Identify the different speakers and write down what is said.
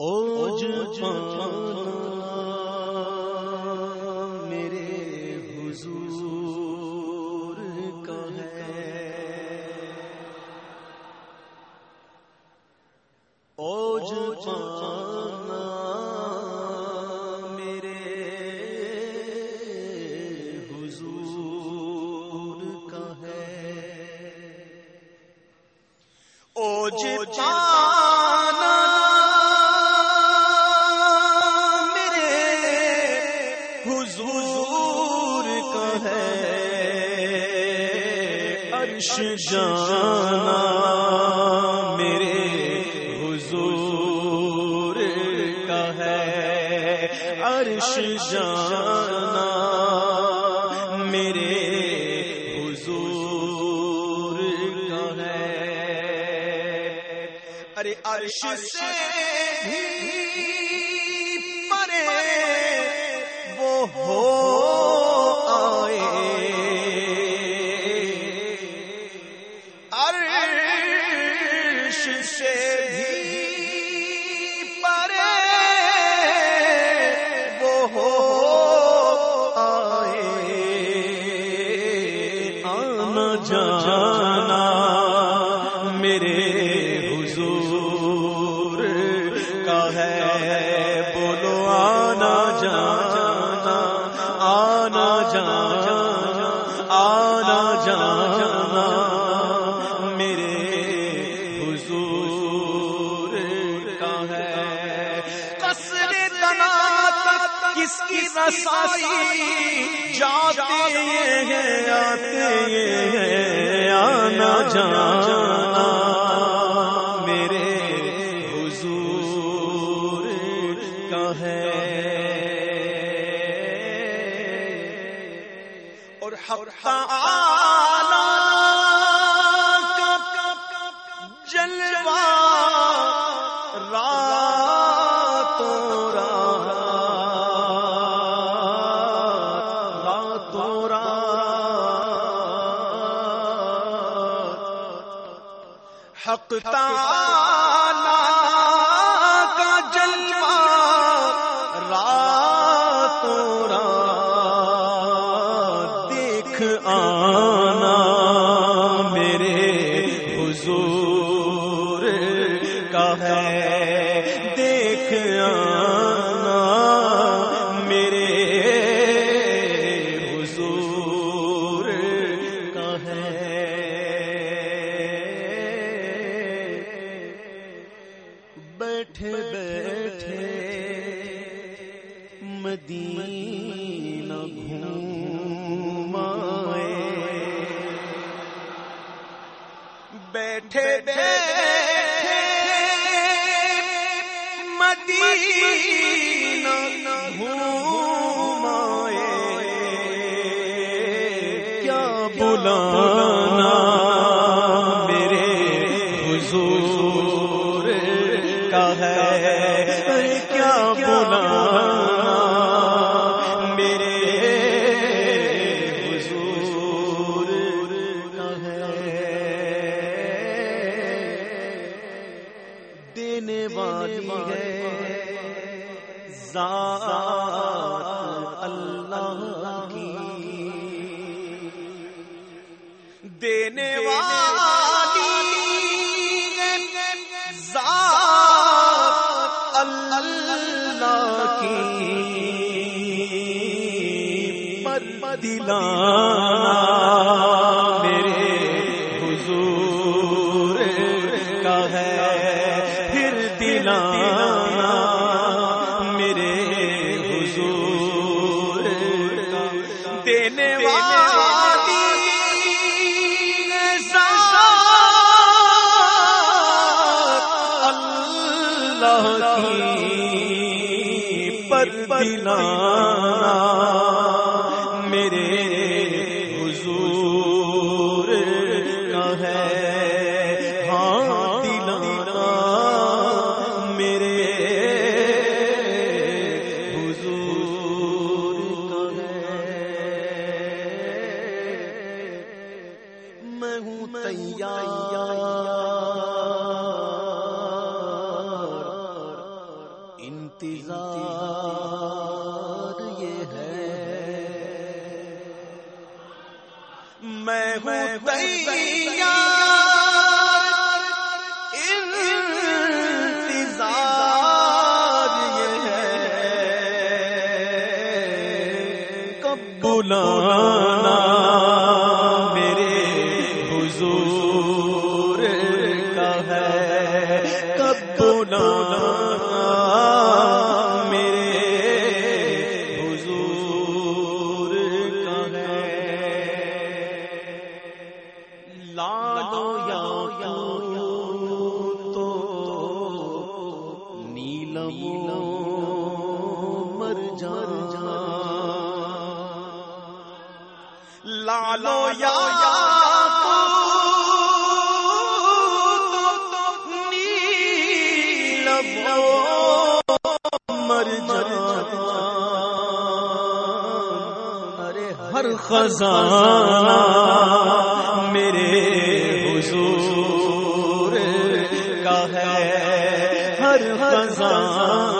Speaker 1: اوج میرے حضور کا ہے۔ اوج پانا میرے حضور کا ہے۔ اوج پانا عرش جانا میرے حضور کا ہے۔ عرش جانا میرے حضور کا ہے۔ ارے عرش سے بھی پرے وہ ہو سے بھی پرے وہ ہو آئے۔ آنا جانا میرے حضور کا ہے۔ بولو آنا جانا آنا جانا آنا جانا۔ رسائی جاتے ہیں آتے ہیں آنا جانا۔ میرے حضور کا ہے اور حق حق تعالی کا جلوہ راتوں رات دیکھ آنا مدینہ گھومائے بیٹھے بیٹھے مدینہ گھومائے کیا بلانا میرے حضور کا ہے؟ کیا بلانا ہے ذات اللہ کی دینے والی ذات اللہ کی پر دلانا اللہ کی پر دلانا میرے حضور کا ہے ہاں دلانا میرے حضور کا ہے میں ہوں تیار میں تیار۔ انتظار یہ ہے۔ کب بلانا میرے حضور کا ہے۔ کب بلانا لالو یا تو نیلم مر جا لالو یا مر جا ارے ہر خزانہ خزاں